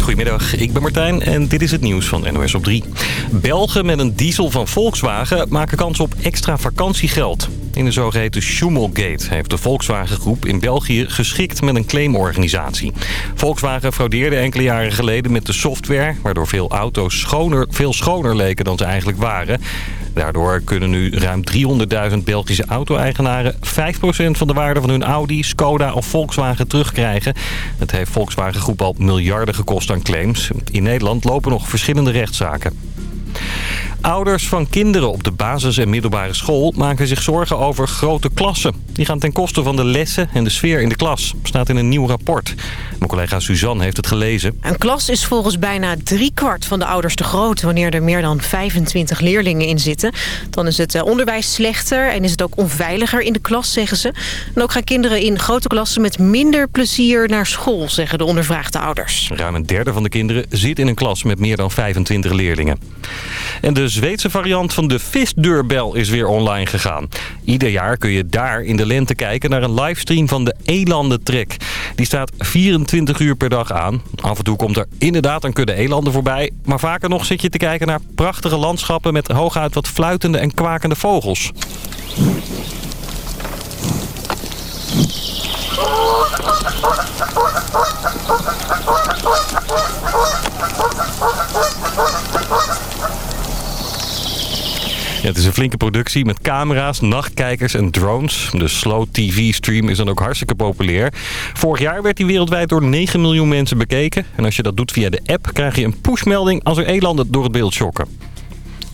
Goedemiddag, ik ben Martijn en dit is het nieuws van NOS op 3. Belgen met een diesel van Volkswagen maken kans op extra vakantiegeld. In de zogeheten Schummelgate heeft de Volkswagen-groep in België geschikt met een claimorganisatie. Volkswagen fraudeerde enkele jaren geleden met de software... waardoor veel auto's schoner, veel schoner leken dan ze eigenlijk waren. Daardoor kunnen nu ruim 300.000 Belgische auto-eigenaren 5% van de waarde van hun Audi, Skoda of Volkswagen terugkrijgen. Het heeft Volkswagen Groep al miljarden gekost aan claims. In Nederland lopen nog verschillende rechtszaken. Ouders van kinderen op de basis- en middelbare school maken zich zorgen over grote klassen. Die gaan ten koste van de lessen en de sfeer in de klas, staat in een nieuw rapport. Mijn collega Suzanne heeft het gelezen. Een klas is volgens bijna driekwart van de ouders te groot... wanneer er meer dan 25 leerlingen in zitten. Dan is het eh, onderwijs slechter en is het ook onveiliger in de klas, zeggen ze. En ook gaan kinderen in grote klassen met minder plezier naar school... zeggen de ondervraagde ouders. Ruim een derde van de kinderen zit in een klas met meer dan 25 leerlingen. En de Zweedse variant van de visdeurbel is weer online gegaan. Ieder jaar kun je daar in de lente kijken naar een livestream van de Elandentrek. Die staat 24 uur per dag aan. Af en toe komt er inderdaad een kudde elanden voorbij. Maar vaker nog zit je te kijken naar prachtige landschappen met hooguit wat fluitende en kwakende vogels. Ja, het is een flinke productie met camera's, nachtkijkers en drones. De Slow TV-stream is dan ook hartstikke populair. Vorig jaar werd die wereldwijd door 9 miljoen mensen bekeken. En als je dat doet via de app, krijg je een pushmelding als er elanden door het beeld schokken.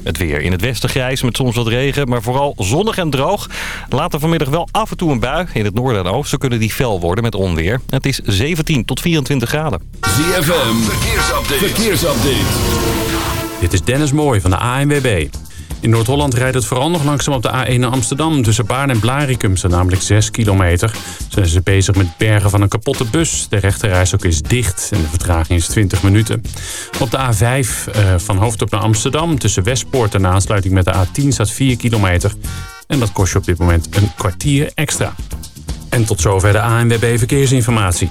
Het weer in het westen grijs met soms wat regen, maar vooral zonnig en droog. Later vanmiddag wel af en toe een bui. In het noorden en oosten kunnen die fel worden met onweer. Het is 17 tot 24 graden. ZFM, verkeersupdate. verkeersupdate. Dit is Dennis Mooij van de ANWB. In Noord-Holland rijdt het vooral nog langzaam op de A1 naar Amsterdam. Tussen Baarn en Blaricum zijn namelijk 6 kilometer. Zijn ze bezig met bergen van een kapotte bus. De rechterreis ook is dicht en de vertraging is 20 minuten. Op de A5 uh, van Hoofddorp naar Amsterdam. Tussen Westpoort en aansluiting met de A10 staat 4 kilometer. En dat kost je op dit moment een kwartier extra. En tot zover de ANWB Verkeersinformatie.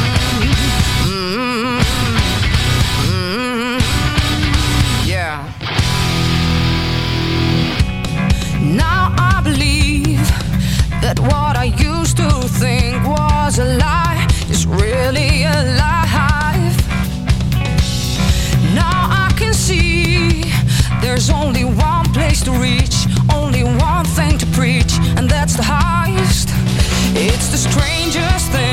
The strangest thing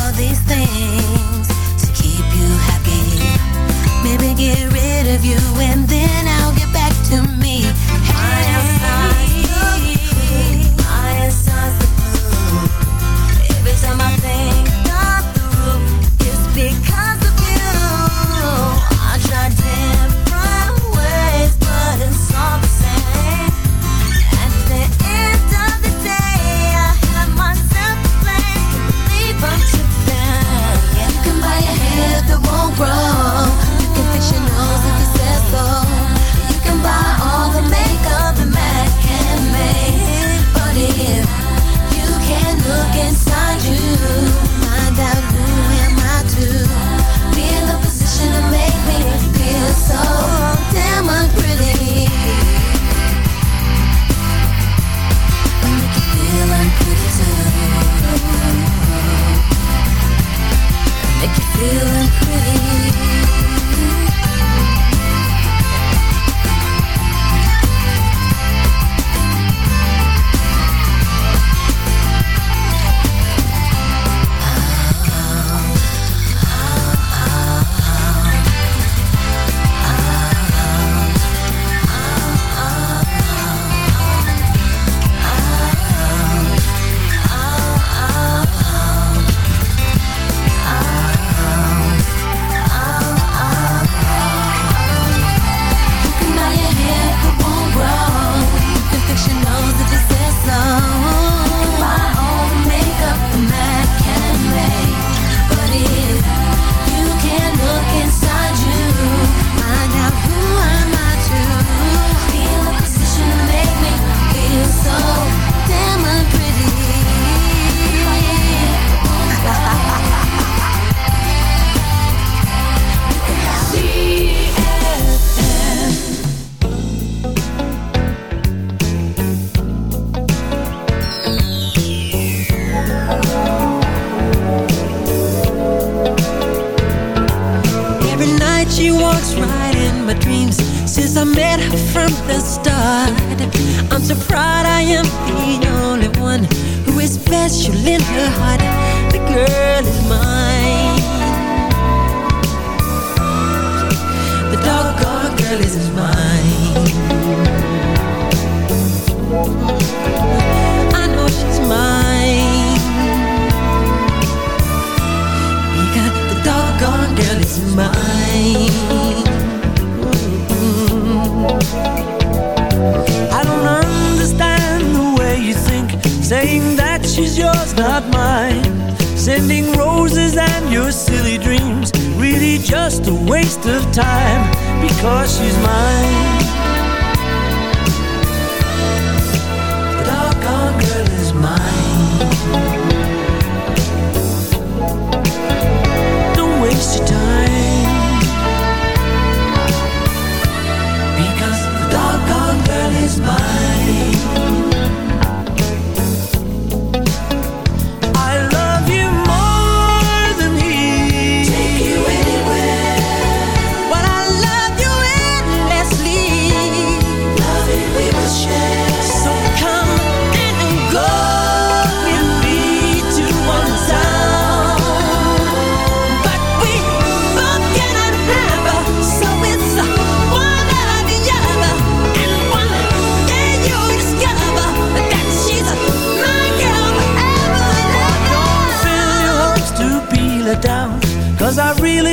all these things.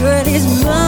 What is mine.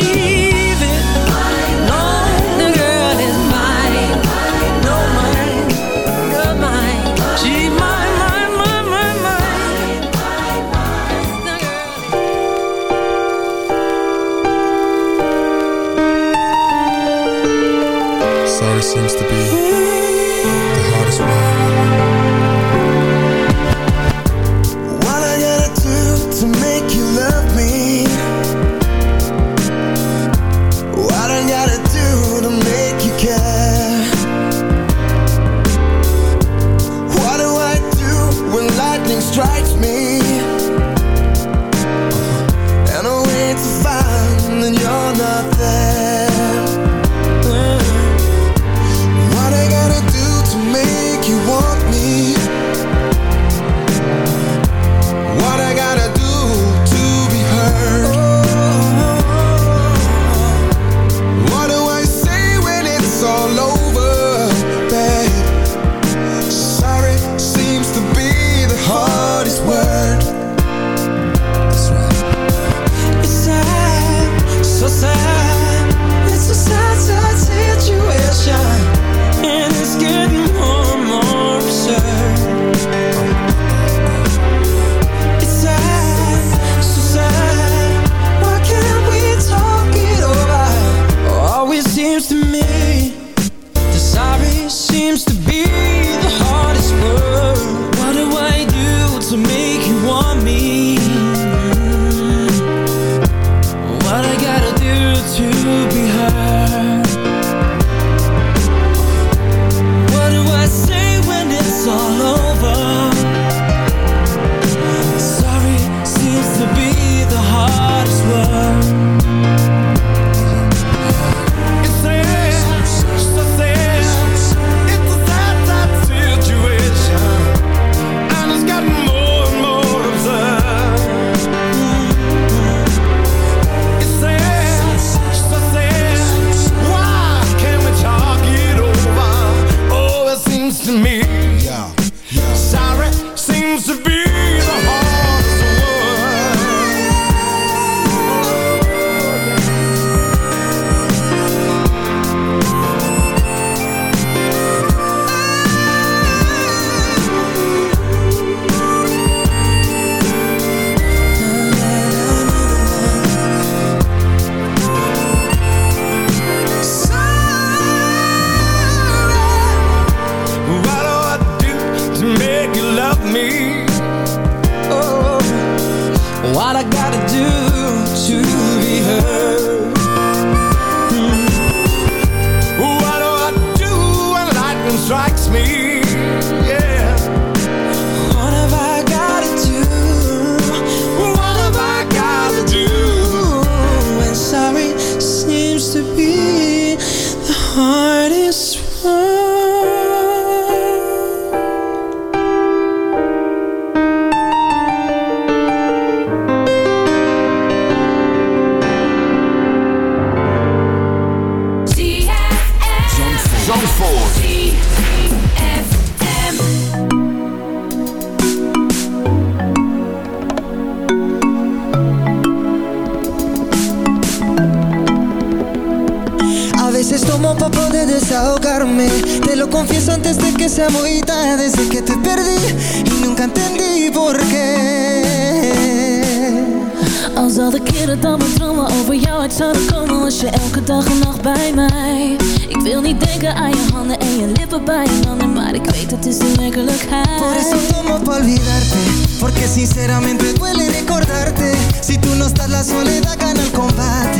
al de keren dat mijn dromen over jou uit zouden komen Was je elke dag en nacht bij mij. Ik wil niet denken aan je handen en je lippen bij je handen Maar ik weet het is de werkelijkheid. Por eso tomo pa' olvidarte Porque sinceramente duele recordarte. Si tú no estás la soledad gana el combate.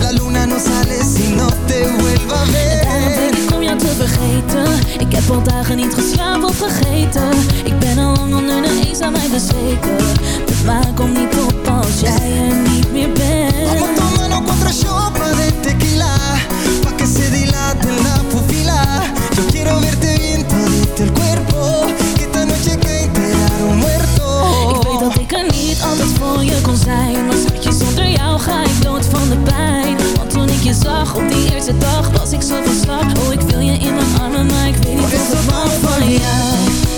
La luna no sale si no te vuelva a Daarom ver. denk ik om jou te vergeten Ik heb al dagen niet geslapen of vergeten. Ik ben al lang onder de eens aan mij bezweken maar kom niet op als jij er niet meer bent. Vamos tomando contra chopra de tequila. Pa' que se dilate la pupila. Yo quiero verte bien todito el cuerpo. Que esta noche que enterar un muerto. Ik weet dat ik er niet anders voor je kon zijn. Maar schatje, zonder jou ga ik dood van de pijn. Want toen ik je zag op die eerste dag was ik zo van slag. Oh, ik wil je in mijn armen, maar ik weet niet of ik van jou.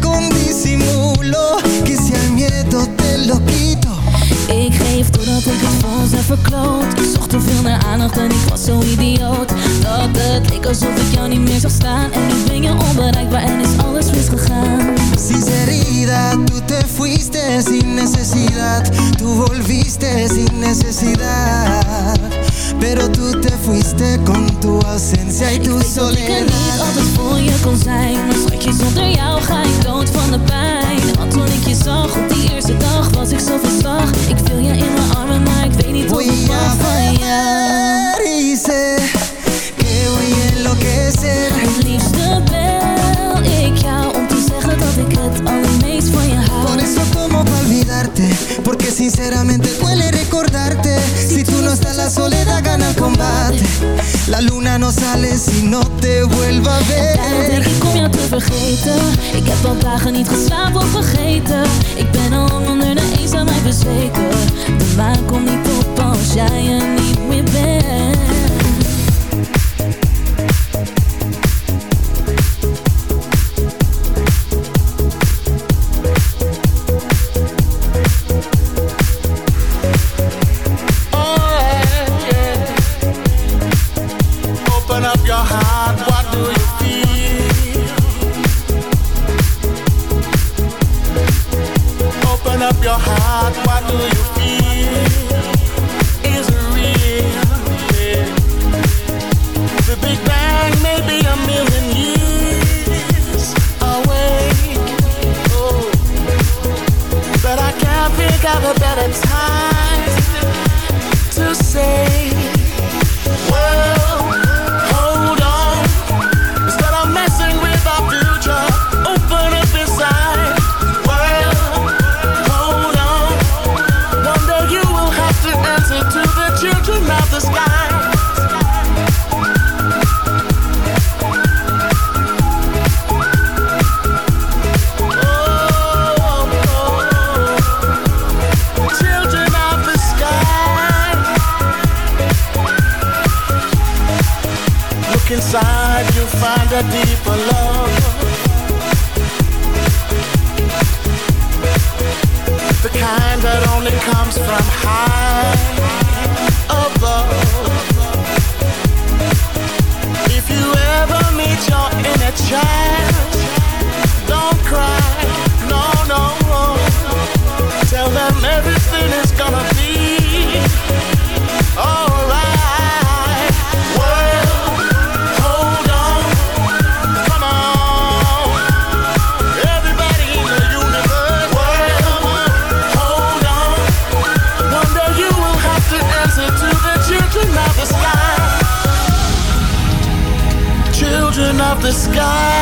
Con disimulo. Que si al miedo te lo quito. Ik geef doordat ik het voor ons heb verkloot Ik zocht te veel naar aandacht en ik was zo idioot Dat het leek alsof ik jou niet meer zag staan En nu ben je onbereikbaar en is alles misgegaan Sinceridad, tú te fuiste sin necesidad. Tú volviste sin necesidad. Pero tú te fuiste con tu ausencia y tu soledad. No vuelva a Daarom denk ver ik om jou te vergeten. Ik heb al dagen niet geslapen of vergeten. Ik ben al onder de eens aan mij bezweken. De maan komt niet op als jij er niet meer bent inside, you'll find a deeper love. The kind that only comes from high above. If you ever meet your inner child, die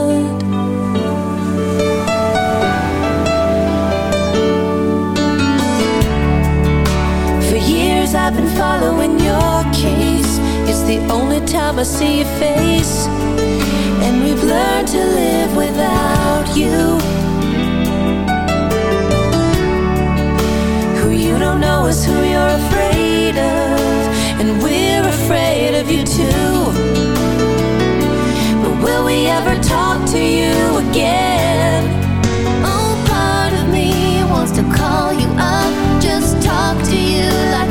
I've been following your case. It's the only time I see your face. And we've learned to live without you. Who you don't know is who you're afraid of. And we're afraid of you too. But will we ever talk to you again? Oh, part of me wants to call you up, just talk to you like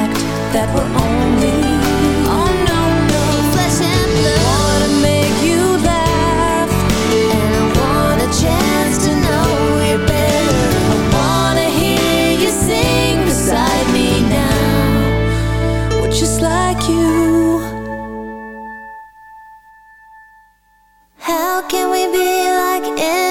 can we be like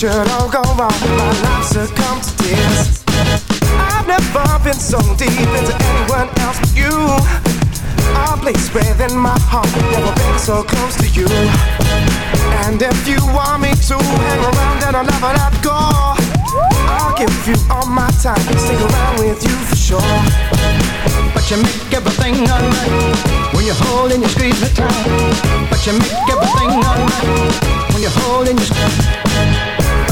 Should all go wrong, my life succumb to tears. I've never been so deep into anyone else but you. A place within my heart, never been so close to you. And if you want me to hang around and I'll never let go, I'll give you all my time, stick around with you for sure. But you make everything alright when you hold and you squeeze me tight. But you make everything alright when you hold and you squeeze.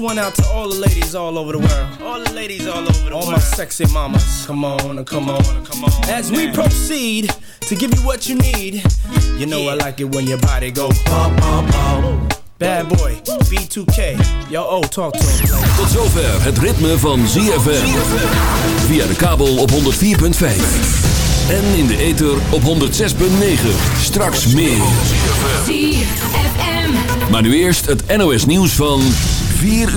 One out to all the ladies all over the world. All the ladies all over the all world. All my sexy mamas. Come on, come on, come on. As we proceed to give you what you need, you know I like it when your body go pump, pump, pump. Bad boy, B2K. Yo, oh, talk to him. Tot zover het ritme van ZFM. Via de kabel op 104.5. En in de ether op 106.9. Straks meer. ZFM. Maar nu eerst het NOS nieuws van 4 uur.